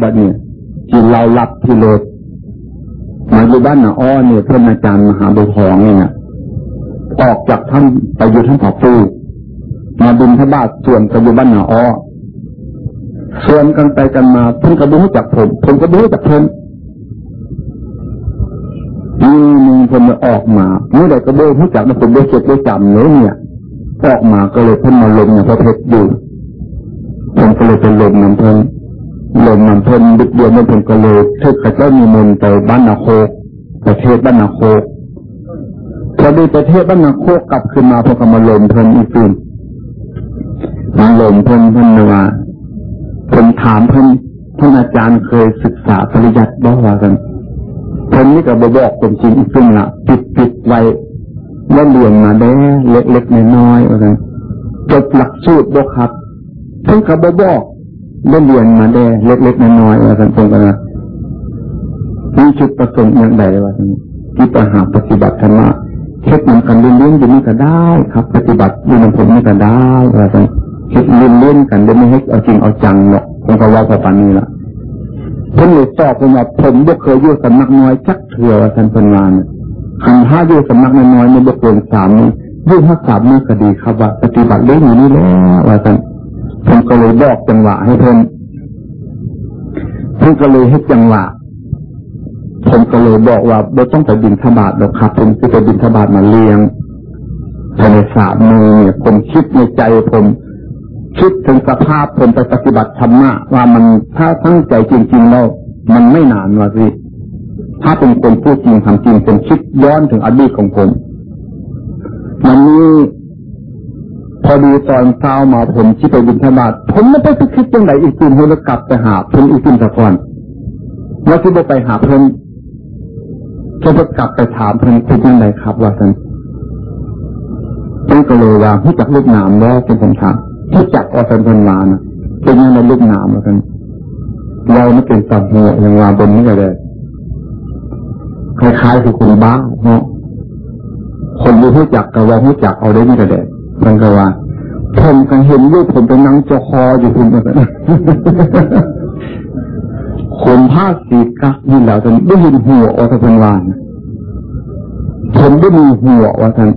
แบบนี้กินเราหลับที่รถมาอยู่บ้านนาอ้อเนี่ยเพื่อนอาจารย์มหาบุทองเนี่ยออกจากท่านไปอยู่ท่านผาฟูมาบินทบาทส่วนไปอยู่บ้านนาอ้อส่วนกันไปกันมาเพิ่นก็รู้จักผมผมก็รู้จักเพิ่นมีหนึ่งคนออกมาเมื่อใดก็รู้รู้จักนะผมได้เก็บได้จำเลยเนี่ยออกมาก็เลยเพิ่นมาลมอย่างพระเพชรอยู่ผมก็เลยเป็นลมน้ำเพิ่น ลมน้ำเพิ่นดึกเดียวมันผมก็เลยทึกข้าเจ้ามีมนไปบ้านนาโคประเทศบ้านนาโคพอดีประเทศบ้านนาโคกลับขึ้นมาพอก็มาลมเพิ่นอีกทีมาลมเพิ่นเพิ่นว่าผมถามเพิ่นท่านอาจารย์เคยศึกษาปริยัติบอกว่ากันเพิ่นนี่ก็บบอกเป็นจริงอีกซึ่งละปิดปิดไว้แล้วเรียนมาได้เล็กๆน้อยๆอะไรจบหลักสูตรบอกครับเพิ่นก็บบอก ได้เรียนมาได้เล็กๆน้อยๆอะไรตรงกันนะมีจุดประสงค์อย่างใดวะที่ไปหาปฏิบัติธรรมะเช็คมันกันเรียนๆอยู่นี่ก็ได้ ครับ ปฏิบัติอยู่ในผมนี่ก็ได้อะไรต่างคิดเล่นเล่นกันเดี๋ยวไม่ให้เอาจริงเอาจังเนาะผมก็ว่าพอปานนี้ละผมเลยตอบผมว่าผมบ่เคยอยู่สำนักน้อยจักเถื่อว่าท่านเป็นงานคันห้าอยู่สำนักน้อยในบ่เกินสามนี้ยื่ห้าสามนี้ก็ดีครับว่าปฏิบัติเล่นอยู่นี่แล้วว่าท่าน ผมก็เลยบอกจังหวะให้เพิ่นเพิ่นก็เลยให้จังหวะผมก็เลยบอกว่าเราต้องไปบินธบาตหรอกครับผมจะไปบินธบาตมาเลี้ยงภายในสามมือเนี่ยผมคิดในใจผมคิดถึงสภาพผมไปปฏิบัติธรรมะว่ามันถ้าตั้งใจจริงๆแล้วมันไม่นานว่าสิถ้าเป็นคนพูดจริงทำจริงผมคิดย้อนถึงอดีตของผมมันนี้ พอดีตอนเช้ามาผมที่ไปบินธบาตผมไม่ได้ไปคิดยังไงอีกทีให้แล้วกลับไปหาเพิ่นอีกทีตะก่อนแล้วที่ไปหาเพิ่นก็จะกลับไปถามเพิ่นคิดยังไงครับว่าท่านเพิ่นก็เลยว่าที่จักลูกนามแล้วเป็นผมถามที่จักออสันพันมานะเป็นยังไงลูกนามแล้วกันเราไม่เป็นสัตว์หัวอย่างวาบนนี้ก็ได้คล้ายๆคือคนบ้าเนาะคนรู้จักกับว่ารู้จักเอาได้นี่ก็ได้ มันก็ว่า ผมก็เห็นรูปผมเป็นนังจอคออยู่คุณแบบนั้นคนผ้าสีกักนี่แล้วจนได้ยินหัวอสันพันวานผมได้มีหัวว่าท่าน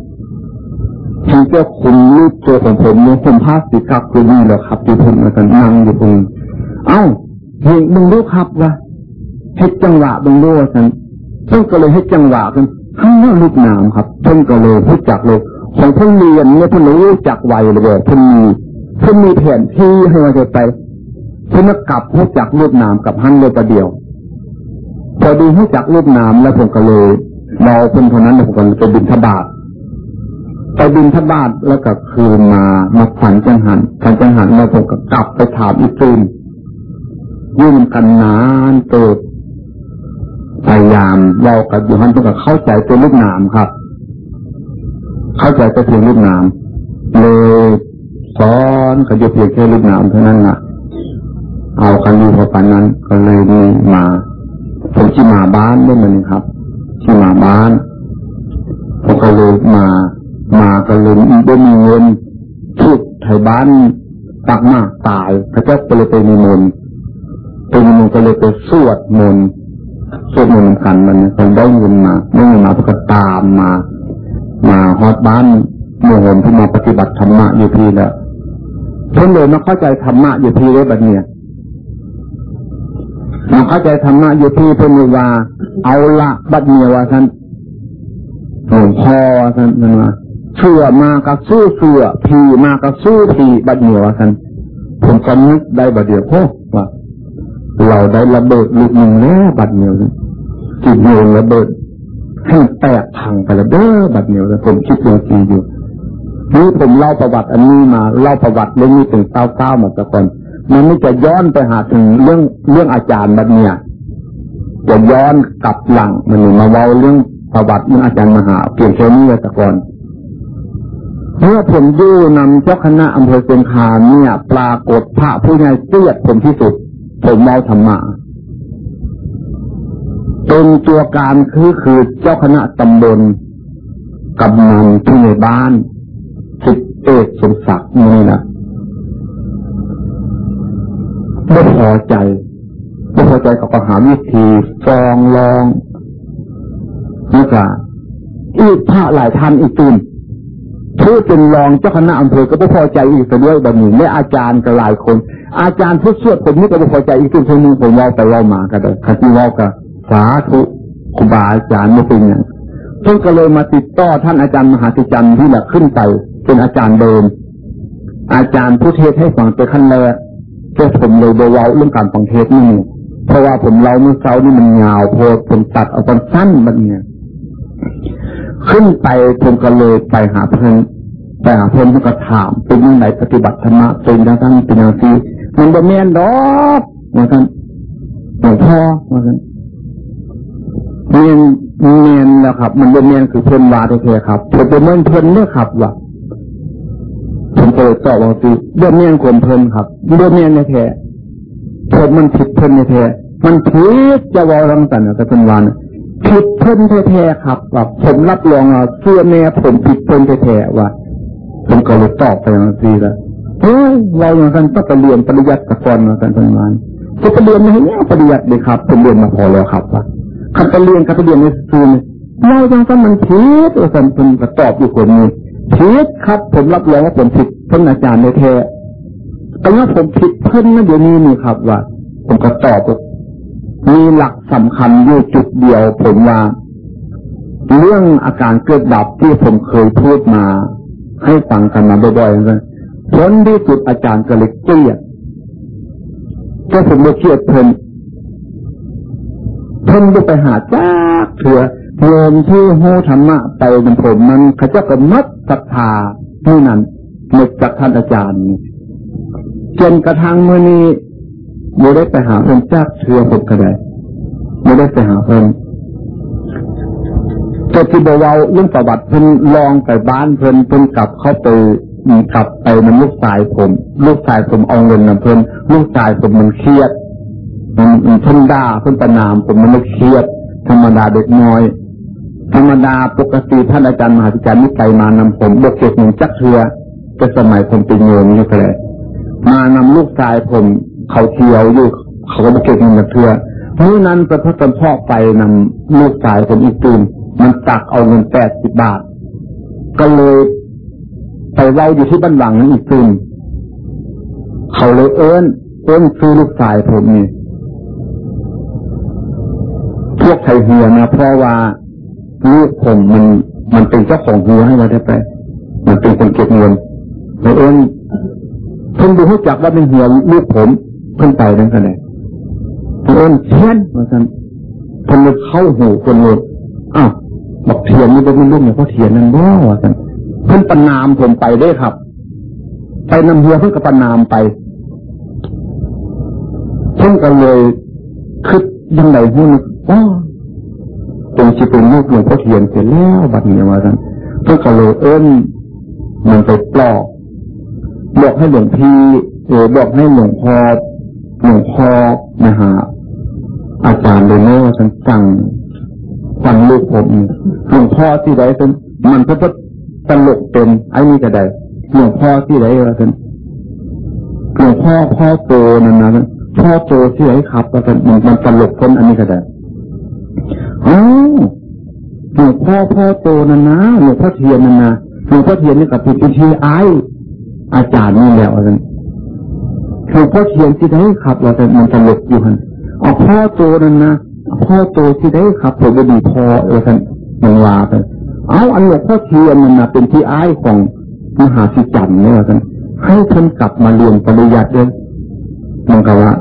ที่เจ้าคุณรูปตัวของผมเนี่ยผมภาสีกักคือนี่แหละครับที่ผมมากันนั่งอยู่ตรงเอ้าเห็นมึงรู้ครับว่าให้จังหวะมึงรู้ฉันเพิ่งก็เลยให้จังหวะกันข้งหน้าลูกน้ำครับเพิ่งก็เลยพูดจักเลย ของเพิ่งเรียนเนี่ยเพิ่งรู้จักไวเลยเพิ่งมีเพิ่งมีแผนที่ให้มาจะไปเพิ่งกลับพูดจักลูกน้ำกับหันเลยประเดียว พอดีพูดจักลูกน้ำแล้วผมก็เลยเราเพิ่งคนนั้นผมก็เลยไปบินทบาทไปบินทบาทแล้วก็คืนมามาฝันจังหันฝันจังหันมาผมก็กลับไปถามอีกทียื่นกันนานเกิดพยายามเรากับอยู่หันเพื่อเข้าใจตัวลูกนามครับ เข้าใจตัวเพียงลูกนามเลยสอนก็อยู่เพียงแค่ลูกนามเท่านั้นละเอากันอยู่พอปันนั้นก็เลยมีมาผมที่มาบ้านด้วยมันครับที่มาบ้านผมก็เลยมา มาก็เลยได้มีเงินพูดไทยบ้านตักมากตายพระเจ้าก็เลยไปมีมนไปมีมนก็เลยไปสวดมนสวดมนกันมันคนได้เงินมาได้เงินมาก็ตามมา มาฮอดบ้านเมื่อผมที่มาปฏิบัติธรรมะอยู่พี่แล้วเพิ่นเลยมาเข้าใจธรรมะอยู่พี่ได้บัดเนี่ยมาเข้าใจธรรมะอยู่พี่เพิ่นเลยว่าเอาละบัดเนี่ยว่าท่านหลวงพ่อท่านนั่นว่าเสือมากับสู้เสือผีมากับสู้ผีบัดเนียวกันผมก็นึกได้บัดเดียวโอ้ว่าเราได้ระเบิดลูกหนึ่งแล้วบัดเนียจิตโยนระเบิด ให้แตกพังไปแล้วเด้อบัดเหนียวแล้วผมคิดดูจริงอยู่นี่ผมเล่าประวัติอันนี้มาเล่าประวัติเรื่องนี้ถึงเก้าเก้าหมดทุกคน มันไม่จะย้อนไปหาถึงเรื่องเรื่องอาจารย์บัดเนี่ยจะย้อนกลับหลังมันมาเว้าเรื่องประวัติเรื่องอาจารย์มหาเปลี่ยนแค่นี้แต่ก่อนเมื่อผมยู่นำเจ้าคณะอำเภอเชียงคานเนี่ย ปรากฏพระผู้ใหญ่เสียดผมที่สุด ผมเมาธรรมะ เป็นตัวการคือคือเจ้าคณะตำบลกำนันที่ในบ้านสิบเอกสมศักดิ์นี่นะไม่พอใจไม่พอใจเขาก็หาวิธีฟองลองนี่ก็อีกพระหลายท่านอีกตุนผู้เป็นรองเจ้าคณะอำเภอก็ไม่พอใจอีกด้วยแบบนี้และอาจารย์ก็หลายคน อาจารย์ผู้สวดคนนี้ก็ไม่พอใจอีกตุนคนนึงผมเล่าไปเล่ามากันเลยคดีเล่ากับ สาธุครูบาอาจารย์ไม่เป็นอย่างเพิ่งก็เลยมาติดต่อท่านอาจารย์มหาธิจันที่แหละขึ้นไป เป็นอาจารย์เดิม อาจารย์ผู้เทศให้ฟังเป็นขั้นแรกเจ้าผมเลยเบาเรื่องการฟังเทศนี่เพราะว่าผมเล่าเมื่อเช้านี่มันยาวโพดผมตัดเอาตอนสั้นแบบนี้ขึ้นไปผมก็เลยไปหาเพื่อนไปหาเพื่อนก็ถามเป็นยังไงปฏิบัติธรรมะเป็นยังไงเป็นยังไงมันบ่แม่นดอกเหมือนกันหลวงพ่อเหมือนกัน เมียนเมียนนะครับ มันบ่แม่นคือเพื่อนวาโอเคครับผมเป็นเมื่อนเพื่อนเนี่ยครับว่ะผมก็เลยตอบว่าสิบ่แม่นคนเพื่อนครับบ่แม่นแท้ผมมันผิดเพื่อนแท้มันผิดจะวารังสรรค์กับเพื่อนวานผิดเพิ่นแท้ครับว่าผมรับรองเสื้อแม่ผมผิดเพิ่นแท้ว่าผมก็เลยตอบไปอย่างนี้แล้วเฮ้ยเราอย่างกันต้องไปเรียนปริยัติกับอนมากันประมาณจะไปเรียนไม่ให้เนี่ยปริยัติเลยครับผมเรียนมาพอแล้วครับว่า คันไปเรียนกับไปเรียนในซูนเราอย่างกันมันผิดอาจารย์ผมก็ตอบอยู่คนนี้ผิดครับ ผมรับรองว่าผมผิดเพิ่นอาจารย์ในแท้แต่ว่าผมผิดเพิ่นนั่นเดี๋ยวนี้นี่ครับว่า ผมก็ตอบมีหลักสำคัญอยู่จุดเดียว ผมว่า เรื่องอาการเกิดดับที่ผมเคยพูดมา ให้ฟังกันมาบ่อยๆกันผลที่สุดอาจารย์ก็เลยเกลียดก็ผมไม่เกลียดเพิ่น เพิ่นไปหาจ้าเถื่อโยมที่โหธรรมะไปเป็นผมมันเขาจะก็มัดศรัทธาเท่านั้นหมดจากท่านอาจารย์จนกระทั่งเมื่อนี้ไม่ได้ไปหาเพิ่นจากเชื่อผมก็ได้ไม่ได้ไปหาเพิ่นแต่ที่บอกว่าเรื่องประวัติเพิ่นลองไปบ้านเพิ่นเพิ่นกลับเข้าไปมีกลับไปมันลูกชายผม ลูกชายผมเอาเงินนะเพิ่นลูกชายผมมันเครียด มันเพิ่นด่าเพิ่นประนามผมมันไม่เครียด ธรรมดาเด็กน้อย ธรรมดาปกติท่านอาจารย์มหาวิจารย์นิไปมานำผมบกเก็บหนึ่งจักเทือจะสมัยผมเป็นโยมนี่ก็เลยมานำลูกชายผมเขาเที่ยวอยู่เขาก็มาเก็บเงินเพื่อเมื่อนั้นพระพุทธพ่อไปนำลูกชายคนอีกตูนมันตักเอาเงินแปดสิบบาท ก็เลยไปเล่าอยู่ที่บ้านหลังนั้นอีกตูนเขาเลยเอิ้นเอิ้นซื้อลูกชายผมนี่ พวกไทยเฮียนะเพราะว่าลูกผมมันมันเป็นเจ้าของเฮียให้เราได้ไป มันเป็นคนเก็บเงินเลยเอิ้นเพิ่นดูให้จักว่าเป็นเหียลูกผมเพิ่นไปนั่นก็เลยเพิ่นเทียนว่าสันเพิ่นเลยเข้าหูคนเลยอ้าวบอกเทียนนี่เป็นลูกเนี่ยเพราะเทียนนั่นบ่ว่าสันเพิ่นประนามผมไปได้ครับ ไปนำเฮียเพิ่นก็ประนามไปเพิ่นก็เลยคือยังไงหูนึก อ๋อตรงที่เป็นลูกหลวงพ่อเทียนเสร็จแล้วบัดนี้ว่านเพิ่นก็เลยเอิ้นมันไปปลอกบอกให้หลวงพี่เออบอกให้หลวงพ่อหลวงพ่อนะฮะอาจารย์เลยเน่ฉันสั่งฟังลูกผมหลวงพ่อที่ใดเป็นมันก็ตลกเป็นไอ้นี่ก็ได้หลวงพ่อที่ใดอะไรกันหลวงพ่อพ่อโตนั่นนะพ่อโตที่ไหนครับก็เป็นมันตลกคนอันนี้ก็ได้ อ๋อหลวงพ่อพ่อโตนั่นนะหลวงพ่อเทียนนั่นะหลวงพ่อเทียนนี่กับพิธีไออาจารย์นี่แล้วอะไรคือพ่อเขียนที่ได้ครับเราแต่มันตลกอยู่ฮันเอาพ่อโตนั่นนะพ่อโตที่ได้ครับผมบดีพอเออท่านมันลาไปเอาอันหลวงพ่อเทียนมันนะเป็นที่อายของมหาสิจันเนี่ยท่านให้ท่านกลับมาเรียนปริยัติเลยมันก็ว่า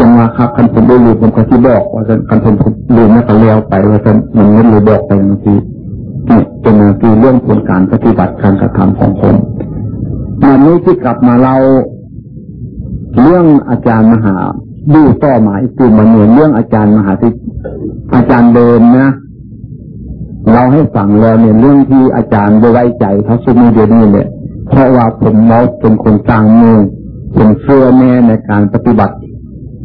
จังหวะครับคันผมได้ลืมผมก็ที่บอก ว่าท่านคันผมลืมนั่นก็แล้วไป ว่าท่านมันไม่รู้บอกไปบางทีนี่เป็นบางทีเรื่องผลการปฏิบัติการกระทำของผมวันนี้ที่กลับมาเราเรื่องอาจารย์มหาดูต่อมาอีกคือมันเหมือนเรื่องอาจารย์มหาที่อาจารย์เดิมนะเราให้ฟังแล้วเนี่ยเรื่องที่อาจารย์ไว้ใจเขาสุมีเดียนี่เนี่ยเพราะว่าผมมอสเป็นคนกลางมือผมเชื่อแน่ในการปฏิบัติ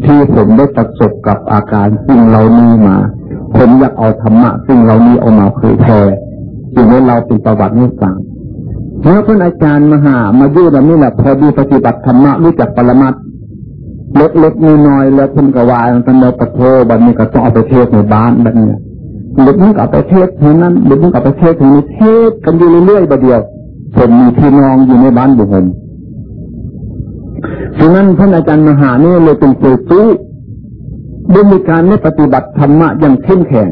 ที่ผมได้ประสบกับอาการซึ่งเรานี้มา ผมอยากเอาธรรมะ ซึ่งเรานี้เอามาเผยแผ่จึงให้เราเป็นประวัติให้ฟังเมื่อพระอาจารย์มหา มายู่แบบนี้แหละพอดีปฏิบัติธรรมะรู้จักปรมัตเล็กๆน้อยๆแล้วเพิ่นก็วายกันเดประโทบัดนี้ก็ต้องเอาไปเทศในบ้านแบบนี้เด็กมันก็ไปเทศเท่นั้นเด็กมันก็ไปเทศถึงนี้เทศกันอยู่เรื่อยๆประเดียวผมมีพี่น้องอยู่ในบ้านบุหม ฉะนั้นท่านอาจารย์มหาเนี่ยเลยเป็นเสืสู้ด้วยมีการไม่ปฏิบัติธรรมะอย่างเข้มแข็ง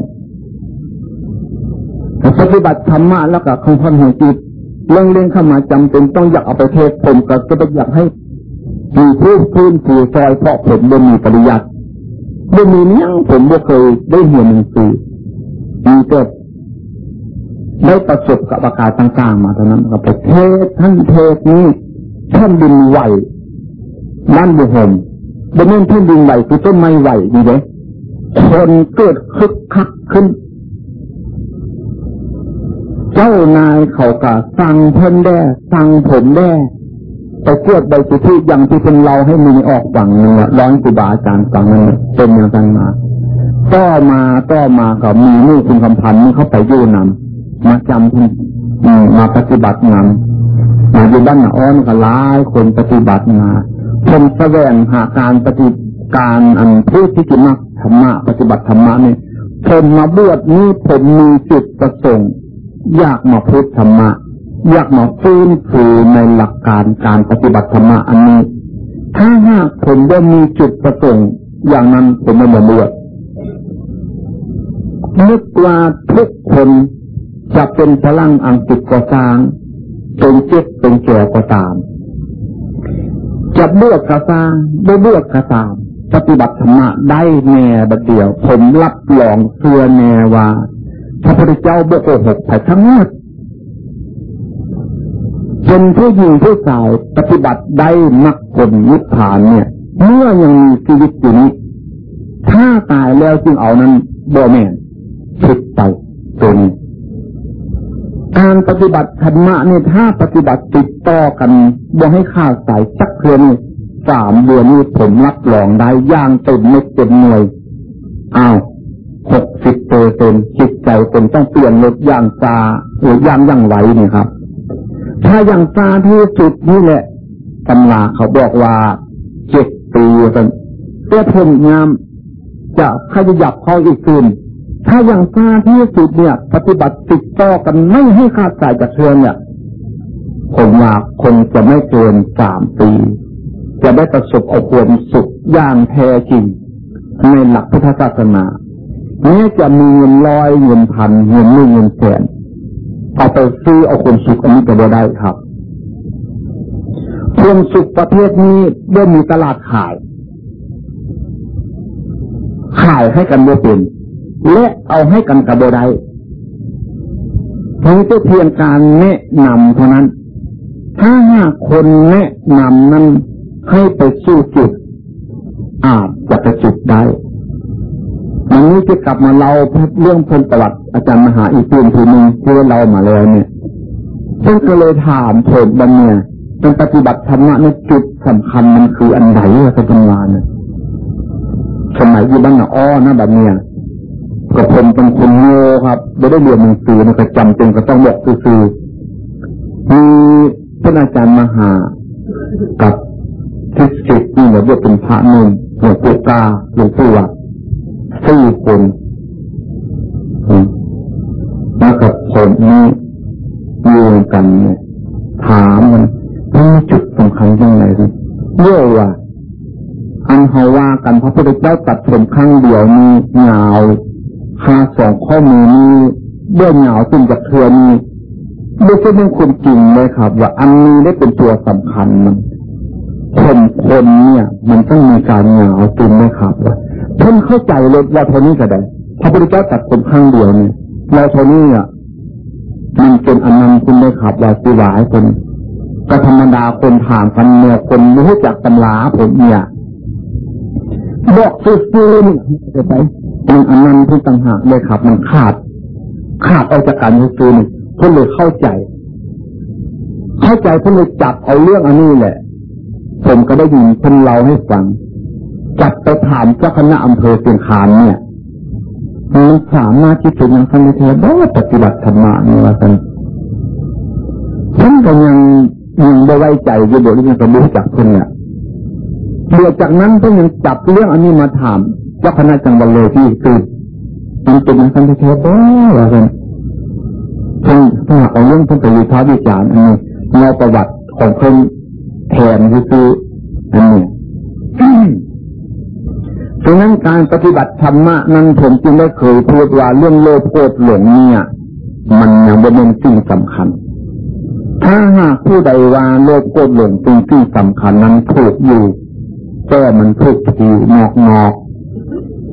ปฏิบัติธรรมะแล้วก็คงพันหัวจิตเรื่องเล่นเข้ามาจำเป็นต้องอยากเอาไปเทศผมก็จะอยากให้มีผู้พื้นผู้ซอยเพราะผมไม่มีปริยัติไม่มีเนี้ยผมไม่เคยได้เห็นหนังสือมีเกิดได้ประสบกับอาการต่างๆมาเท่านั้นก็ไปเทศท่านเทศนี้ท่านดินไหว นั่นบุหมบนนั้นท่านดินไหวคือต้นไม้ไหวดีไหมคนเกิดคึกคักขึ้น เจ้านายเขาก็สั่งเพิ่นแด้สั่งผมแด้ไปเกียดใบสุที่ยังที่เป็นเราให้มีออกฝั่งหนึ่งร้อนกุบาอาจารย์ฝั่งนึงเป็นอย่างนั้นมาต่อมาต่อมากับมีนี่คุณคำพันธ์นี่เขาไปยู่นำมาจำที่มาปฏิบัตินำมาอยู่บ้านอ้อนก็ร้ายคนปฏิบัติมา ผมแสวงหาการปฏิการอันผู้ที่กินมักธรรมะปฏิบัติธรรมะนี่ผมมาบวชนี้ผมมีจุดประสงค์อยากมาพูดธรรมะ อยากมาฟื้นฟูในหลักการการปฏิบัติธรรมะอันนี้ ถ้าหากผมได้มีจุดประสงค์อย่างนั้นผมไม่มาบวชนึกว่าทุกคนจะเป็นพลังอังกฤษก็ตามเป็นเจ็บเป็นแก่ก็ตาม จะเบื่อกระซางไม่เบื่อกระตามปฏิบัติธรรมะได้แน่บัดเดียว ผมรับรองเชื่อแน่ว่าพระพุทธเจ้าบ่โกหกไปทั้งหมดเป็นผู้หญิงผู้สาวปฏิบัติได้มักผลนิพพานเนี่ย เมื่อยังมีชีวิตอยู่นี้ถ้าตายแล้วจึงเอานั้นบ่แม่นผิดไปตัวนี้ การปฏิบัติธรรมะเนี่ยถ้าปฏิบัติติดต่อกันบ่ให้ขาดสายสักเดือนสามเดือนนี้ผมรับรองได้ย่างเต็มไม่เต็มหน่วยอ้าวหกสิบเปอร์เซ็นจิตใจเป็นต้องเปลี่ยนลดย่างซาหรือย่างย่างไหวนี่ครับ ถ้าอย่างซาที่สุดนี่แหละตำราเขาบอกว่าเจ็ดปีเป็นเพื่อผมงามจะขยับเข้าอีกคืน ถ้าอย่างซาที่สุดเนี่ย ปฏิบัติติดต่อกันไม่ให้ขาดสายจากเชือเนี่ยผมว่าคงจะไม่เกินสามปี จะได้ประสบเอาความสุขอย่างแท้จริง ในหลักพุทธศาสนาแม้จะมีเงินร้อยเงินพันเงินหมื่นเงินแสนเอาไปซื้อเอาความสุขอันนี้ก็ได้ครับความสุขประเภทนี้ได้มีตลาดขาย ขายให้กันด้วยเป็น และเอาให้กันกับโบได้เพียงแต่เพียงการแนะนำเท่านั้น ถ้าหากคนแนะนำนั้นให้ไปสู้จุด อาจจะไปจุดได้วันนี้จะกลับมาเล่าเรื่องพลประวัติอาจารย์มหาอีกตื่นทีหนึ่งที่เรามาแล้วเนี่ยซึ่งก็เลยถามผมบันเนี่ยเป็นปฏิบัติธรรมะในจุดสำคัญมันคืออันไหนอะเป็นวานเนี่ยสมัยอยู่บ้านอ้อนะแบบเนี้ย กับผมเป็นคนโง่ครับไม่ได้เรียนหนังสือนะก็จำเป็นก็ต้องบอกคือมีท่านอาจารย์มหา กับทิศสิทธิ์นี่เนี่ยว่าเป็นพระนุ่มหลวงปู่ตาหลวงปู่วัดสี่คนแล้วกับผมนี่ยืนกันเนี่ยถามมันมีจุดสำคัญยังไงดิเรื่องว่าอันเขาว่ากันพระพุทธเจ้าตัดผมครั้งเดียวมีเงา หาสองข้อมือนี้เบื้องเหงาจึงจากเทือนี้ไม่ใช่เป็นคนจริงเลยครับ ว่าอันนี้ได้เป็นตัวสำคัญมันคนคนเนี่ย มันต้องมีการเหงาจริงไหมครับว่าท่านเข้าใจเลยว่าเท่านี้ก็ได้พระพุทธเจ้าตัดคนข้างเดียวเนี่ยเราเท่านี้อะมันเป็นอนันต์คุณไหมครับว่าสิวายคนก็ธรรมดาคนผ่านกันเนี่ยคนรู้จักตำราผมเนี่ยบอกซื่อๆนี่ไป มันอันนั้นที่ต่างหากเลยครับ มันขาด ขาดออกจากการซื่อๆนี่เพื่อเลยเข้าใจ เข้าใจเพื่อเลยจับเอาเรื่องอันนี้แหละ ผมก็ได้ยินคนเราให้ฟังจับไปถามเจ้าคณะอำเภอเสียงคานเนี่ยมันสามารถที่จะยังฟังเทศได้ปฏิบัติธรรมะนี่ว่ากันฉันก็ยังยังไม่ไว้ใจอยู่บทที่มันก็รู้จักคนเนี่ยเดือจากนั้นเพิ่งยังจับเรื่องอันนี้มาถาม เจ้าคณะจังหวัดเลยที่คือมันเป็นอย่างนั้นแท้ๆว่ากันท่านถ้าเอาเรื่องท่านไปวิพากษ์วิจารณ์อันนี้เราประวัติของเพิ่นแทนคืออันนี้ดังนั้นการปฏิบัติธรรมะนั้นผมจึงได้เคยพูดว่าเรื่องโลภโกรธหลงเนี่ย มันยังเป็นสิ่งสำคัญ ถ้าหากผู้ใดว่าโลภโกรธหลงเป็นสิ่งสำคัญนั้นถูกอยู่แต่มันถูกผิวนอกนอก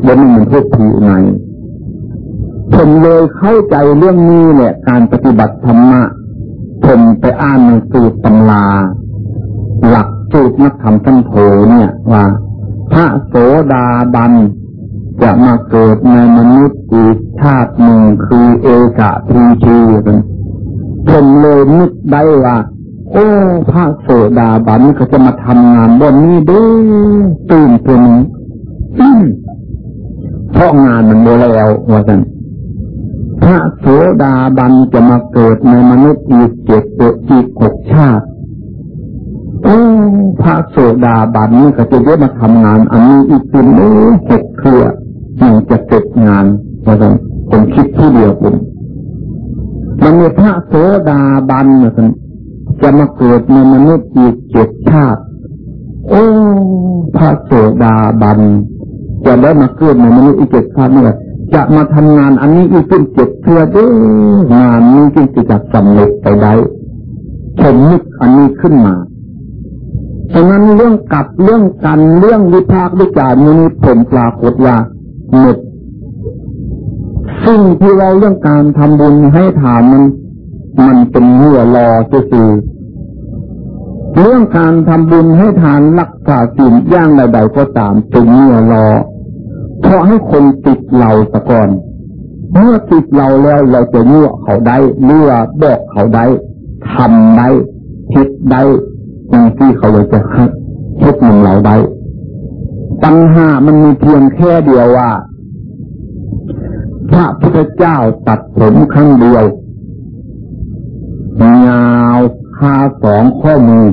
บนมันถูกผิวในผมเลยเข้าใจเรื่องนี้แหละการปฏิบัติธรรมะผมไปอ่านในสูตรตำราหลักสูตรนักธรรมทั้งโถเนี่ยว่า พระโสดาบันจะมาเกิดในมนุษย์อีกชาติหนึ่งคือเอกะทีชีผมเลยนึกได้ว่า โอ้พระโสดาบันก็จะมาทำงานบนนี้ด้วยตื่นตัวนี้ เพราะงานมันโมแล้วว่าสันพระโสดาบันจะมาเกิดในมนุษย์อีกเจ็ดตัวอีกหกชาติโอ้พระโสดาบันนี่ก็จะได้มาทำงานอันนี้อีกเป็นโอ้หกเครือมันจะเสร็จงานว่าสันผมคิดที่เดียวผมมันมีพระโสดาบันนะสันจะมาเกิดในมนุษย์อีกเจ็ดชาติ โอ้ พระโสดาบัน จะได้มาเกิดในมนุษย์อีกเจ็ดชาตินี่แหละจะมาทำงานอันนี้อีกเป็นเจ็ดเทือด้วยงานนี้จึงจะสำเร็จไปได้ผมนึกอันนี้ขึ้นมาฉะนั้นเรื่องกับเรื่องกันเรื่องวิพากษ์วิจารณ์นี้ผมปรากฏว่าหมดซึ่งที่เราเรื่องการทำบุญให้ถามมันมันเป็นเมื่อรอคือเรื่องการทำบุญให้ทานรักษาศีลย่างใดๆก็ตามเป็นเมื่อรอ เพราะให้คนติดเราสะก่อนเมื่อติดเราแล้วเราจะยั่วเขาได้เมื่อบอกเขาได้ทำได้คิดได้อย่งที่เขาเลยจะให้ทุกหนึ่งเราได้ปัญหามันมีเพียงแค่เดียวว่า พระพุทธเจ้าตัดผมครั้งเดียวยาวคาสองข้อมือ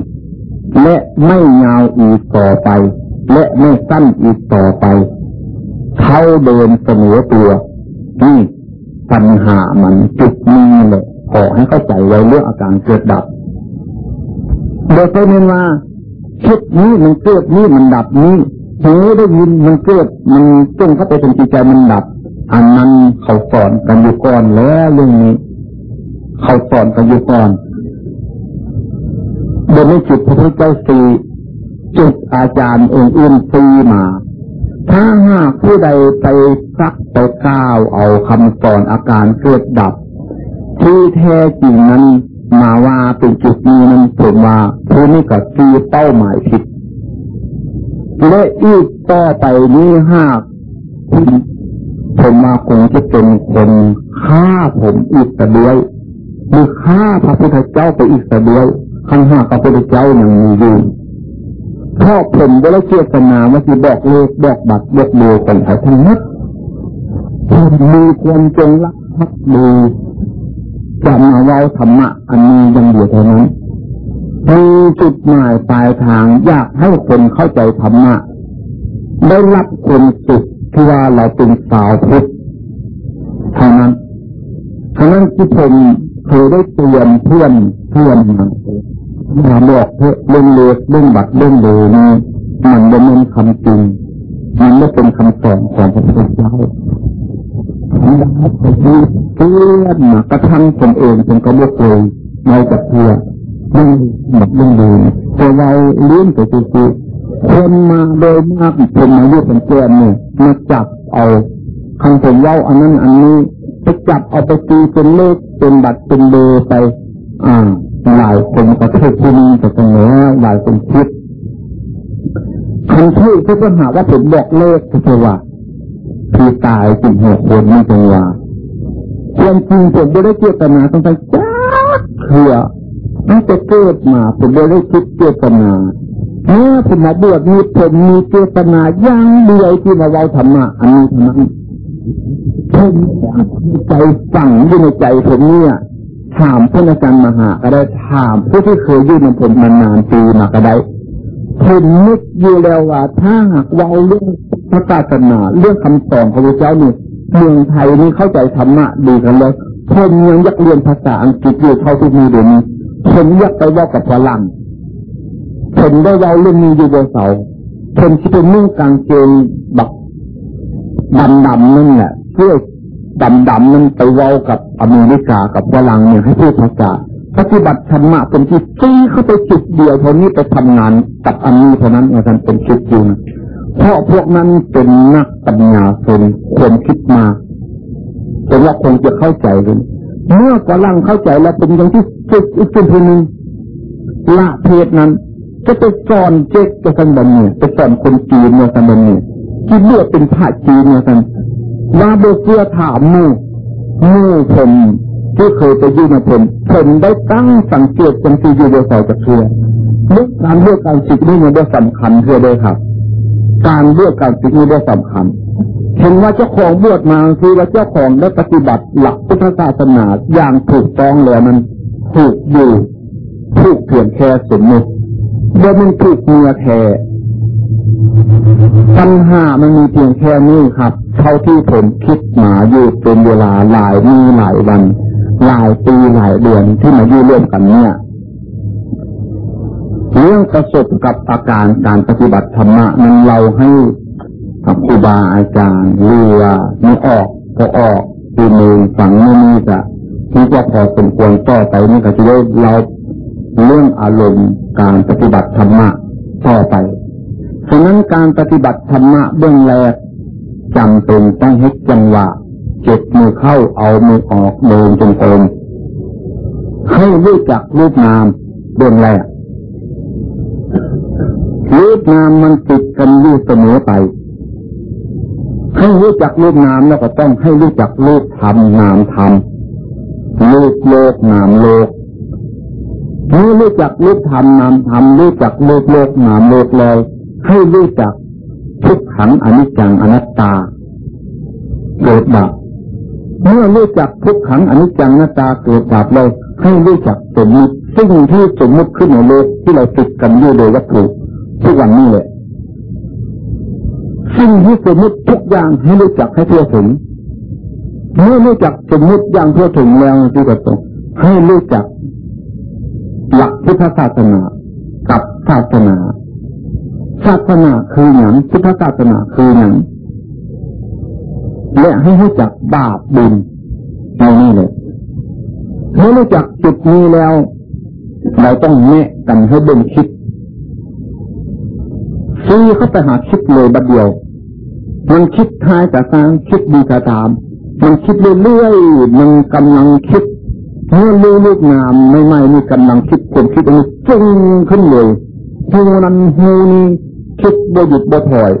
และไม่ยาวอีกต่อไป และไม่สั้นอีกต่อไป เขาเดินเสมอตัวนี่ปัญหามันจุดนี้เลยขอให้เข้าใจไว้เรื่องอาการเกิดดับโดยเป็นว่าคิดนี้มันเกิดนี้มันดับนี้หูได้ยินมันเกิดมันจงเข้าไปเป็นจิตใจมันดับ อันนั้นเขาสอนกันอยู่ก่อนแล้วเรื่องนี้ เขาสอนกันอยู่ก่อนโดยไม่จุดพระพุทธเจ้าสีจุดอาจารย์องค์อื่นซีมา ถ้าหากผู้ใดไปซักไปก้าวเอาคำสอนอาการเกิดดับ ที่แท้จริงนั้นมาว่าเป็นจุดนี้นั้นผมว่าผู้นี้ก็ตีเป้าหมายผิดและอีกต่อไปนี้หากผมมาคงจะเป็นคนฆ่าผมอีกแต่ด้วยหรือฆ่าพระพุทธเจ้าไปอีกแต่ด้วยข้างห้าพระพุทธเจ้ายังมีอยู่ พราะผมบริเจตนาว่าที่บอกเลขบอกบัตรบอกเบอร์ของเขาทั้งนั้นผมมีความจงรักภักดีจะมาเว้าธรรมะอันนี้ยังเดียวเท่านั้นมีจุดหมายปลายทางอยากให้คนเข้าใจธรรมะได้รับความสุขที่ว่าเราเป็นสาวพุทธเท่านั้นฉะนั้นที่ผมเคยได้เตือนเพื่อนเพื่อนมา มาบอกเพื่อเรื่องเลสเรื่องบัตรเรื่องเลยนี่มันไม่เป็นคำจริงมันไม่เป็นคำสอนของพระพุทธเจ้าผมอยากให้ผมเพื่อนมากระทั่งผมเองผมก็บอกเลยเราจะเพื่อเรื่องบัตรเรื่องเลยแต่เราเลี้ยงแต่คือคนมาโดยมากคนมาเยอะเป็นแก่เนี่ยมาจับเอาคำผมเล่าอันนั้นอันนี้ไปจับเอาไปตีเป็นเลขเป็นบัตรเป็นเบอร์ไป อ่า หลายคนก็เทศที่นี่แต่ตรงนี้หลายคนคิดคำพูดที่ปัญหาว่าผมบอกเลขก็คือว่าพี่ตายจริงหัวคนไม่เป็นว่าความจริงผมไม่ได้เจตนาต้องไปจ้าเขื่อตั้งแต่เกิดมาผมไม่ได้คิดเจตนาเมื่อผมมาบวชมีผมมีเจตนาย่างเดียวที่มาเว้าธรรมะอันนี้เท่านั้นผมใจฝังอยู่ในใจผมเนี่ย ถามพระอาจารย์มหาก็ได้ถามผู้ที่เคยยื่นมันผมมานานปีมาก็ได้เห็นนึกอยู่แล้วว่าถ้าหากเราเรื่องพระศาสนาเรื่องคำสอนของพระเจ้านี่เมืองไทยนี่เข้าใจธรรมะดีกันเลยคนยังอยากเรียนภาษาอังกฤษอยู่เท่าที่มีเดี๋ยวนี้คนอยากไปว่ากับฝรั่งคนได้เราเรื่องนี้อยู่บนเสาคนที่เป็นนุ่งกางเกงแบบดำดำนั่นแหละเสื้อ ดำดำนั่นไปเว้ากับอเมริกากับฝรั่งเนี่ยให้พูดภาษาปฏิบัติธรรมะเป็นที่ซีเข้าไปจุดเดียวเท่านี้ไปทำงานกับอันนี้เท่านั้นอาจารย์เป็นจุดอยู่นะเพราะพวกนั้นเป็นนักปัญญาคนควรคิดมาแต่ว่าคงจะเข้าใจเลยเมื่อกำลังเข้าใจแล้วเป็นอย่างที่สุดอีกจุดหนึ่งละเพศนั้น จะไปสอนเจ๊กจะสันบันเนี่ยไปสอนคนจีนเนี่ยสันบันเนี่ยที่เลือกเป็นผ้าจีนเนี่ยสัน ว่าโบเสื้อถามมู่มู่ผมที่เคยไปยื่นผมผมได้ตั้งสังเกตจังที่อยู่โดยสายจะเชื่อเรื่องการเลือกการศึกนี่มันได้สำคัญเพื่อได้ครับ การเลือกการศึกนี่ได้สำคัญเห็นว่าเจ้าของบวชมาคือว่าเจ้าของได้ปฏิบัติหลักพุทธศาสนาอย่างถูกต้องแล้วมันถูกอยู่ถูกเพียงแค่สมมติโดยมันถูกเนื้อแท้ ปัญหามันมีเพียงแค่นี้ครับ เท่าที่ผมคิดมาอยู่เป็นเวลาหลายมีหลายวัน หลายปีหลายเดือนที่มาอยู่ร่วมกันเนี่ยเรื่องประสบกับอาการการปฏิบัติธรรมะนั้นเราให้ครูบาอาจารย์เรือไม่ออกก็ออกตีมือฝังไม่มีจะที่จะพอสมควรต่อไปนี่ก็จะได้เราเรื่องอารมณ์การปฏิบัติธรรมะต่อไป ฉะนั้นการปฏิบัติธรรมะเบื้องแรกจำเป็นต้องให้จังหวะเจ็บมือเข้าเอามือออกเดินจงกรมให้รู้จักรูปนามเบื้องแรกรูปนามมันติดกันอยู่เสมอไปให้รู้จักรูปนามแล้วก็ต้องให้รู้จักรูปธรรมนามธรรมรูปโลกนามโลกเมื่อรู้จักรูปธรรมนามธรรมรู้จักโลกโลกนามโลกแล้ว ให้รู้จักทุกขังอนิจจังอนัตตาเกิดดับเมื่อรู้จักทุกขังอนิจจังอนัตตาเกิดดับเราให้รู้จักสมมติซึ่งที่สมมติขึ้นในโลกที่เราติดกันอยู่โดยวัตถุทุกวันนี้แหละสิ่งที่สมมติทุกอย่างให้รู้จักให้ทั่วถึงเมื่อรู้จักสมมติอย่างทั่วถึงแล้วที่กระตรงให้รู้จัก หลักพุทธศาสนากับศาสนา ศาสนาคืออย่างพุทธศาสนาคืออย่างและให้รู้จักบาปบุญในนี่เลยเมื่อรู้จักจุดนี้แล้ว เราต้องแนะกันให้เบิ่งคิดซีเข้าไปหาคิดเลยบัดเดียว มันคิดท้ายแต่สร้างคิดดีกระตาม มันคิดเรื่อยๆมันกำลังคิดเมื่อรู้ลูกนามไม่ไม่มีกำลังคิดคนคิดอันนี้จึงขึ้นเลย หูนั้นหูนี้คิดบ่หยุดบ่ถอย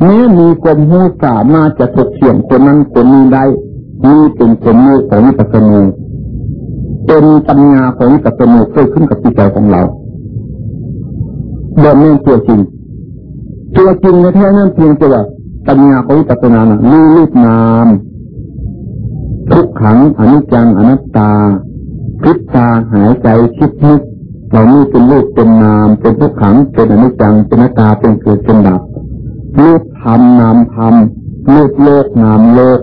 แม้มีกลมหูสามารถจะถกเถียงคนนั้นคนนี้ได้นี่เป็นคนมูของวิปัสสนูเป็นปัญญาของวิปัสสนูเกิดขึ้นกับจิตใจของเราแบบนี้ตัวจริง ตัวจริงในแท้นั้นเพียงแต่ว่าปัญญาของวิปัสสนานะรูรูปนามทุกขังอนิจจังอนัตตาพิจาหายใจคิดนึก เหล่านี้เป็นรูปเป็นนาม เป็นทุกขัง เป็นอนิจจัง เป็นนัตตา เป็นเกิดเป็นดับรูปธรรมนามธรรมรูปโลกนามโลก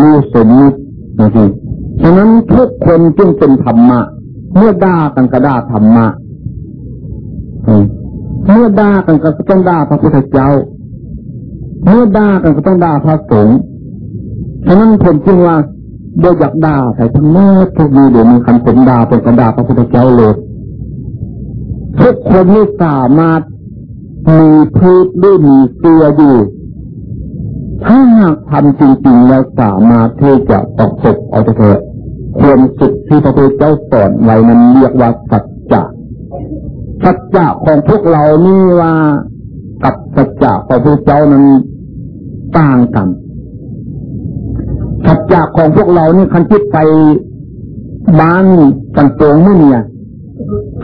รูปสมมตินะทีฉะนั้นทุกคนจึงเป็นธรรมะ เมื่อด่ากันก็ด่าธรรมะเมื่อด่ากันก็ต้องด่าพระพุทธเจ้า เมื่อด่ากันก็ต้องด่าพระสงฆ์ฉะนั้นผมจึงว่าโดยอยากด่าใส่ทั้งเมื่อทุกมีเดี๋ยวมีคำผมด่าเป็นกระดาพระพุทธเจ้าเลย ทุกคนนี่สามารถมีพืชด้วยมีเสื้ออยู่ ถ้าหากทำจริงๆแล้วสามารถที่จะตกตกเอาเถอะความสุขที่พระพุทธเจ้าสอนไว้นั้นเรียกว่าสัจจะสัจจะของพวกเรานี่ว่ากับสัจจะของพระเจ้านั้นต่างกันสัจจะของพวกเรานี่คันคิดไปบ้านตังตัวไม่เนี่ย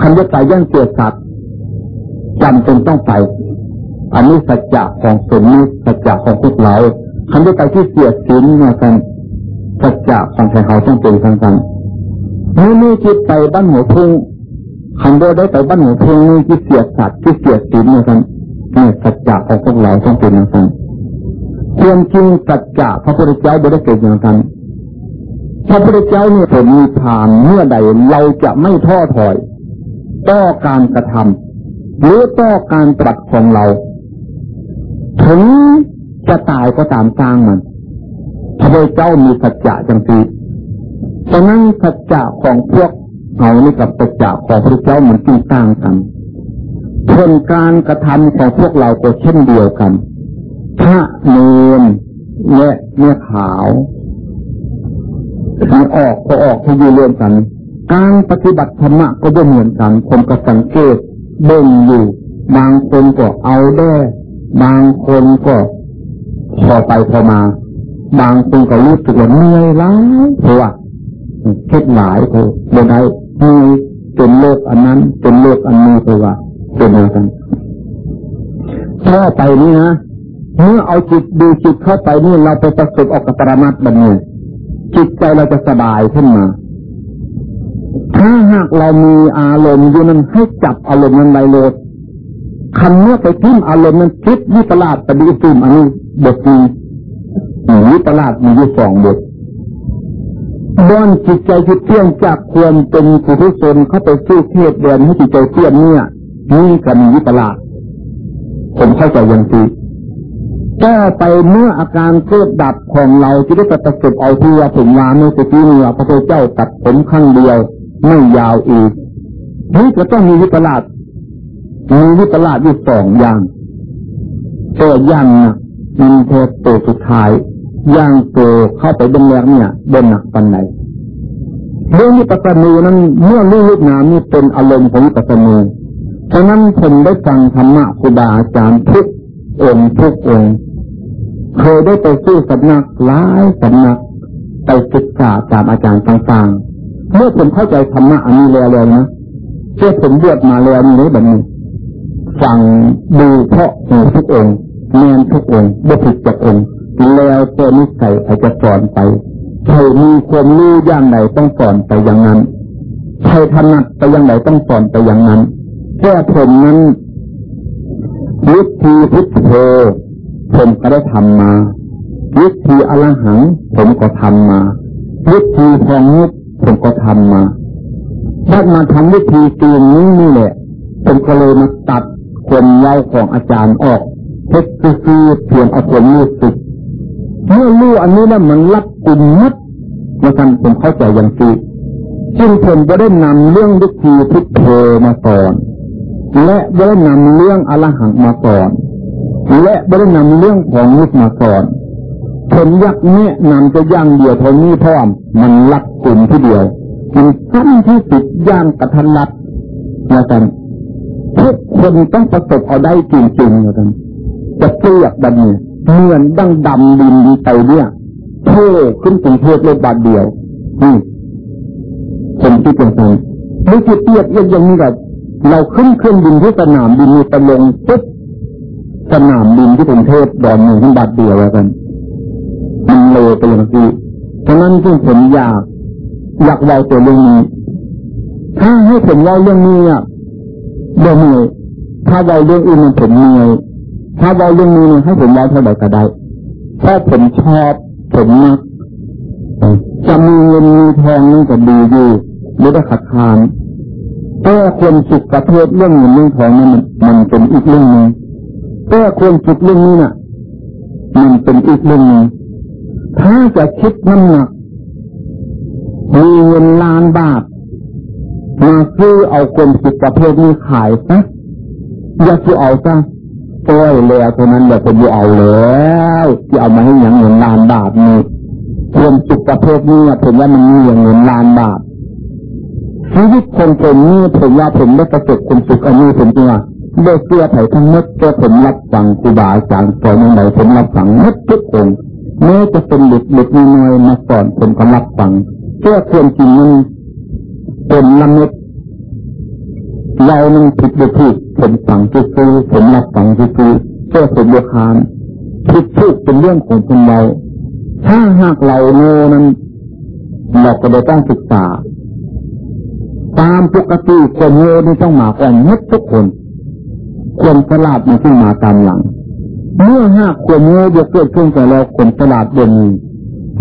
คันจะไปย่างเกิดสัตว์จำเป็นต้องไปอันนี้สัจจะของสมนี้สัจจะของพวกเราคันจะไปที่เสียสินมากันสัจจะของใครเขาต้องเป็นทั้งกันเมื่อมีคิดไปบ้านหัวทุ่งคันโดได้ไปบ้านหนูเพียงนี้ที่เสียสัตว์ที่เสียศีลนะครับเนี่สัจจะของพวกเราต้องเป็นอย่างนั้นเพียงจริงสัจจะพระพุทธเจ้าได้เกิดอย่างนั้นพระพุทธเจ้าเนี่ยผมมีทานเมื่อใดเราจะไม่ท้อถอย ต่อการกระทำหรือต่อการตรัสของเรา ถึงจะตายก็ตามสร้างมันพระเจ้ามีสัจจะจังสีฉะนั้นสัจจะของพวกเขานี่กับสัจจะของพระเจ้าเหมือนจึงต่างกันผลการกระทำของพวกเราก็เช่นเดียวกันพระเนรและเนื้อขาวมันออกก็ออกที่อยู่รวมกัน การปฏิบัติธรรมะก็เหมือนกันผมก็สังเกตเบ่งอยู่ บางคนก็เอาได้บางคนก็พอไปพอมา บางคนก็รู้สึกว่าเหนื่อยล้าเพราะว่าคิดหลายโอ้บนไดเหนื่อยจนโลกอันนั้นจนโลกอันนี้เพราะว่าเป็นอย่างนั้นถ้าไปนี่นะเมื่อเอาจิตดูจิตเข้าไปนี่เราไปประสบออกกับปรมัตบันนี้จิตใจเราจะสบายขึ้นมา ถ้าหากเรามีอารมณ์อยู่นั้นให้จับอารมณ์นั้นไว้เลยคันเมื่อไปทิ้มอารมณ์นั้นคิดวิปลาสปฏิสุมอันนี้บทนี้วิปลาสมีอยู่สองบทบ้อนจิตใจจิตเที่ยงจากควรเป็นกุศลเข้าไปสู้เทศเดือนให้จิตใจเที่ยงเนี่ยนี่ก็มีวิปลาสผมเข้าใจอย่างที่ก็ไปเมื่ออาการเกิดดับของเราที่ได้ประสบเอาที่ว่าผมวาในสติเนื้อพระพุทธเจ้าตัดผมข้างเดียว ไม่ยาวอีกนี่ก็ต้องมีวิปลาสมีวิปลาสอยู่สองอย่างตัวย่างนะมันเทตัวสุดท้ายย่างตัวเข้าไปบนแรงเนี่ยบนหนักปันไหนเรื่องวิปัสสนูนั้นเมื่อรู้รูปนามนี่เป็นอารมณ์ของวิปัสสนูฉะนั้นผมได้ฟังธรรมะครูบาอาจารย์ทุกองค์ทุกองค์เคยได้ไปสู้สำนักหลายสำนักไปศึกษาตามอาจารย์ต่างๆ เมื่อผมเข้าใจธรรมะอันนี้แล้วเลยนะเชื่อผมเลือดมาแล้วนี้แบบนี้ฟังดูเพราะหูทุกองค์แมนทุกองค์บุผิดจากองค์แล้วตัวนิสัยอาจจะสอนไปใครมีความรู้ย่างไหนต้องสอนไปอย่างนั้นใครถนัดไปอย่างไหนต้องสอนไปอย่างนั้นแค่ผมนั้นวิธีพุทโธผมก็ได้ทำมา วิธีอรหัง ผมก็ทำมา วิธีพองนุษ ผมก็ทำมาถ้มาทำวิธีตีนนี้นี่แหละผมก็เลยมาตัดคนเย้าของอาจารย์ออกเทคคือเพียงเอาคนรู้สึกเมื่อรู้อันนี้แล้วมันรับกลุ่มมัดมาทำผมเข้าใจอย่างที่จึงผมจะได้นำเรื่องวิธีพุทโธมาสอน และได้นำเรื่องอรหังมาสอน และได้นำเรื่องของมุสมาสอน ผมยักแนะนำจะย่างเดียวเท่านี้พร้อม มันลักกลุ่มที่เดียวมันสั้นที่สุดย่างกระทันรัดนะกันทุกคนต้องประสบเอาได้จริงๆนะกันจะเปรียบดังนี้เหมือนดังดำดินไปเนี่ยเท่ขึ้นกรุงเทพเลยบาทเดียวนี่ผมคิดอย่างนี้ไม่คิดเปรียบอย่างนี้แบบเราขึ้นเครื่องบินที่สนามบินมีตะลงปุ๊บสนามบินที่กรุงเทพดอนเมืองที่บาทเดียวแล้วกัน มันเลยไปอย่างที่ฉะนั้นจึงผมอยาก อยากเล่าตัวเรื่องนี้ ถ้าให้ผมเล่าเรื่องนี้อะเดี๋ยวเหนื่อยถ้าเล่าเรื่องอื่นมันผมเหนื่อยถ้าเล่าเรื่องนี้ให้ผมเล่าเท่าไหร่ก็ได้ถ้าผมชอบผมนักจะมีเงินมีทองนี่ก็ดีอยู่ไม่ได้ขัดขานแต่ความสุขประเภทเรื่องเงินเรื่องทองนั้นมันเป็นอีกเรื่องหนึ่งแต่ความสุขเรื่องนี้น่ะ มันเป็นอีกเรื่องหนึ่ง ถ้าจะคิดน้ำหนัก มีเงินล้านบาท มาซื้อเอาความสุขประเภทนี้ขายซะอย่าซื้อเอาซะโอ้ยแล้วเท่านั้นแหละผมเอาแล้วที่เอามาให้อย่างเงินล้านบาทนี่ความสุขประเภทนี้ผมว่ามันมีอย่างเงินล้านบาทชีวิตคนผมนี่ผมว่าผมได้ประสบความสุขอันนี้ผมจริงว่าได้เสื้อไผ่ทั้งหมดก็ผมรับฟังครูบาอาจารย์สอนอย่างไรผมรับฟังหมดทุกคน แม้จะเป็นเด็กเด็กน้อยมาสอนผมก็รับฟังเพื่อควรจริงมันเป็นละเม็ดเรานั่งผิดหรือผิดผมฟังซื่อผมรับฟังซื่อเพื่อผมบูคานผิดถูกเป็นเรื่องของคนเราถ้าหากเราโง่นั้นเราก็ได้ต้องศึกษา ตามปกติคนโง่นี่ต้องมาก่อนมดทุกคน คนฉลาดมันต้องมาตามหลัง เมื่อห้าคนโง่จะเกิดขึ้นแต่แล้วคนฉลาดบน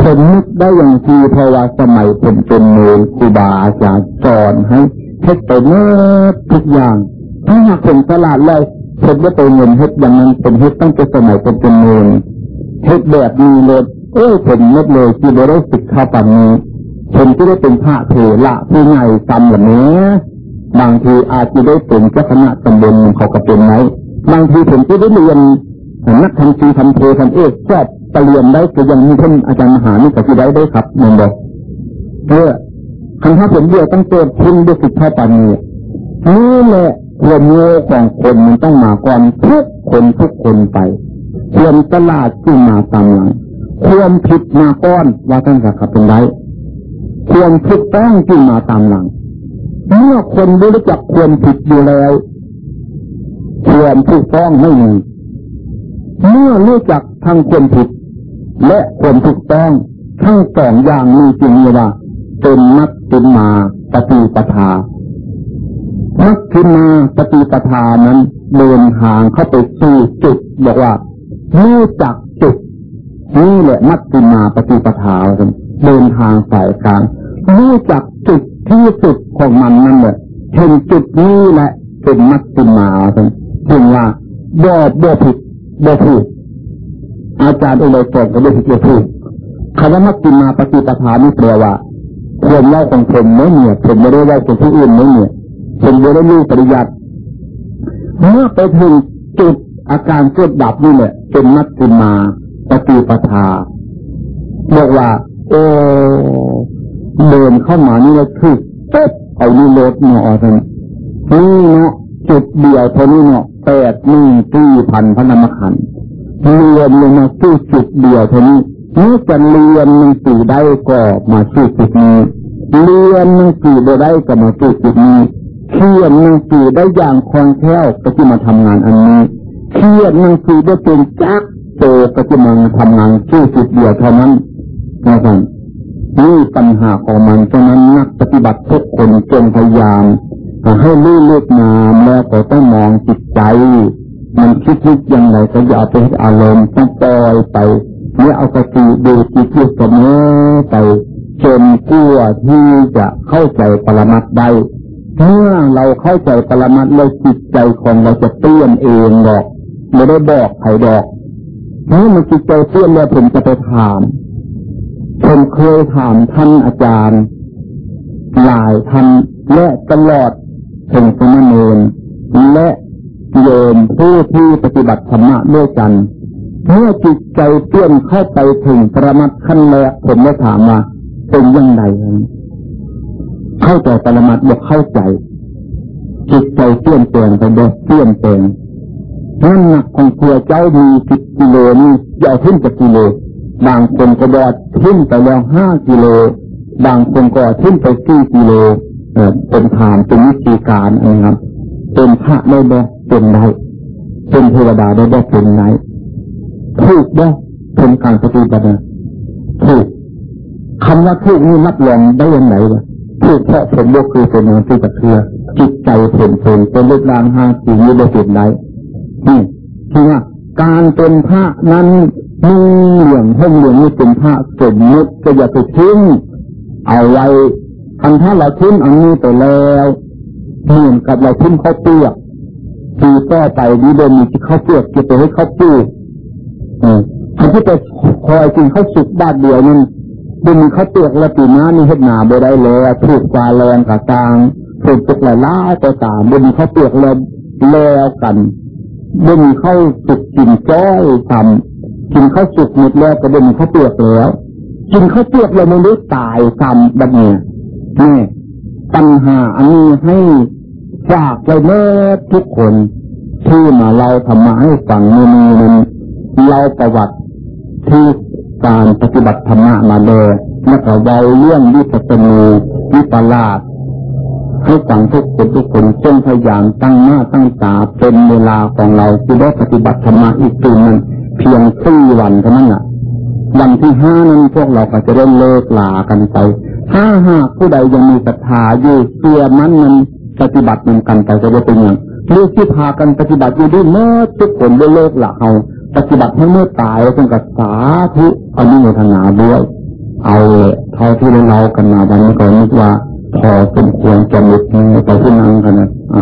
ผมนึกได้อย่างทีเพราะว่าสมัยผมเป็นเนรครูบาอาจารย์สอนให้เฮ็ดไปเมื่อทุกอย่างถ้าหากผมฉลาดเลยผมจะไปเงินเฮ็ดอย่างนั้นผมเฮ็ดตั้งแต่สมัยผมเป็นเนรเฮ็ดแบบนี้เลยเอ้ยผมนึกเลยที่ได้สิกขาปันนี้ผมจะได้เป็นพระเถระผู้ใหญ่ตำแบบนี้บางทีอาจจะได้เป็นเจ้าคณะตำบลเขาก็เป็นไหมบางทีผมจะได้เรียน นักทำชีทำเททำเอกชอบปเรียนได้ก็ยังมีท่านอาจารย์มหานี่ก็ที่ได้ได้ครับมือนบอกเพื่อคำท้าผมเดียวต้องเติมทุนด้วยสิทธาปันนี้นี่แหละความโง่ของคนมันต้องมาก่อนทุกคนทุกคนไปความตลาดจึงมาตามหลังความผิดมาก้อนว่าท่านสักเป็นไรควรถูกต้องจึงมาตามหลัง เมื่อคนรู้จักควรผิดอยู่แล้ว ควรถูกต้องไม่มี เมื่อรู้จักทั้งควรผิด และควรถูกต้องทั้งสองอย่างมีจริงว่าเป็นมักเป็นมาปฏิปทามักเป็นมาปฏิปทานั้นเดินทางเข้าไปสู่จุดบอกว่ารู้จักจุดนี่แหละมักเป็นมาปฏิปทาเดินทางสายกลางรู้จักจุดที่สุดของมันนั่นแหละเห็นจุดนี้แหละเป็นมัตติมาถึงว่าบ่บ่ผิด บ่ผิดอาจารย์อุเลยบอกก็บ่ผิดบ่ผิดคำว่ามัตติมาปฏิปทานี่แปลว่าความเล่าของผมไม่เนี่ยผมไม่ได้เล่าของผู้อื่นไม่เนี่ยผมไม่ได้รู้ปริยัติเมื่อไปถึงจุดอาการเกิดดับนี่แหละเป็นมัตติมาปฏิปทาบอกว่า โอ้เดินเข้ามานี่แล้วคือปุ๊บเอานี่รถมาอทันนี่เนาะจุดเดียวเท่านี้เนาะ แปดหนึ่งสี่พันพระนามขันเรียนลงมาสู้จุดเดียวเท่านี้เมื่อจะเรียนหนังสือได้ก็มาสู้จุดนี้เรียนหนังสือได้ก็มาสู้จุดนี้เขียนหนังสือได้อย่างคล่องแคล่วก็จะมาทำงานอันนี้เขียนหนังสือได้เป็นจักโตก็จะมาทำงานสู้จุดเดียวเท่านั้นนะครับนี่ปัญหาของมันฉะนั้นนักปฏิบัติทุกคนจงพยายาม ให้รู้เลือกนามแล้วก็ต้องมองจิตใจ มันคิดคิดยังไงก็อย่าไปอารมณ์ต้องปล่อยไปเนี่ยเอาสติดูจิตที่เสมอไปจนกลัวที่จะเข้าใจปรมัตได้เมื่อเราเข้าใจปรมัตเลยจิตใจของเราจะเปลี่ยนเองหรอกไม่ได้บอกใครดอกนี่มันจิตใจเปลี่ยนแล้วผมจะไปถามผมเคยถามท่านอาจารย์หลายท่านและตลอด ถึงสมณเณรและโยมผู้ที่ปฏิบัติธรรมะด้วยกันเมื่อจิตใจเปลี่ยนเข้าไปถึงประมัดขั้นแรกผมได้ถามว่าเป็นยังไงเข้าใจประมัดบอกเข้าใจ จิตใจเปลี่ยนแปลงไปบอกเปลี่ยนแปลงน้ำหนักของตัวเจ้ามีสิบกิโลนี่ยาวขึ้นจากกิโลบางคนก็บอดทิ้งไปแล้วห้ากิโล บางคนก็ทิ้งไปสี่กิโล เป็นฐานเป็นวิธีการนะครับ เป็นพระได้บ่เป็นได้เป็นเทวดาได้บ่เป็นไหนถูกบ่เป็นการปฏิบัติถูกคำว่าถูกนี่นับรองได้ยังไงวะถูกเพราะผมบ่คือเป็นที่ตะเทือจิตใจเพ่นเพ่นเป็นรูปร่างห้าสีนี้บ่เป็นไรนี่ที่ว่าการเป็นพระนั้นมีเหลี่ยมห้องเหลี่ยมนี่เป็นพระสมมุติก็อย่าไปทิ้งเอาไว้ อันถ้าเราทิ้งอันนี้ไปแล้วเหมือนกับเราทิ้งข้าวเปลือกปีต่อไปดีเดินมีที่ข้าวเปลือกเก็บไปให้ข้าวปูอันที่ไปคอยกินข้าวสุกบ้านเดียวนั่นดูมีข้าวเปลือกแล้วปีน้านี่เห็ดหนาไปได้เลยถูกปลาแรงกับกลางถูกตกหลายล้าต่ตามดูมีข้าวเปลือกแล้วแล้วกันดูมีข้าวสุกกินจ้อยทำกินข้าวสุกหมดแล้วก็เป็นข้าวเปลือกแล้วกินข้าวเปลือกเราไม่รู้ตายกรรมแบบนี้ นี่ปัญหาอันนี้ให้ฝากไปเมื่อทุกคนที่มาเราทำมาให้ฟังเมนูนั้นเราประวัติที่การปฏิบัติธรรมะมาเลยแล้วก็เวาเรื่องวิปัสสนูวิปลาสให้ฟังทุกคนทุกคนจงพยายามตั้งหน้าตั้งตาเป็นเวลาของเราที่ได้ปฏิบัติธรรมะอีกตัวนึงเพียงสี่วันเท่านั้นอะวันที่ห้านั้นพวกเราก็จะได้เลิกลากันไป ถ้าหากผู้ใดยังมีศรัทธาอยู่เสื่อมันมันปฏิบัติมันกันไปจะว่าเป็นอย่างเรื่องที่พากันปฏิบัติอยู่ด้วยเมื่อทุกคนด้วยโลกละเอาปฏิบัติให้เมื่อตายจนกับสาธุอนุโมทนาด้วยเอาเลยเท่าที่เรากันมาวันนี้ก็นึกว่าพอสมควรจะหมดไปที่นั่งกันนะอะ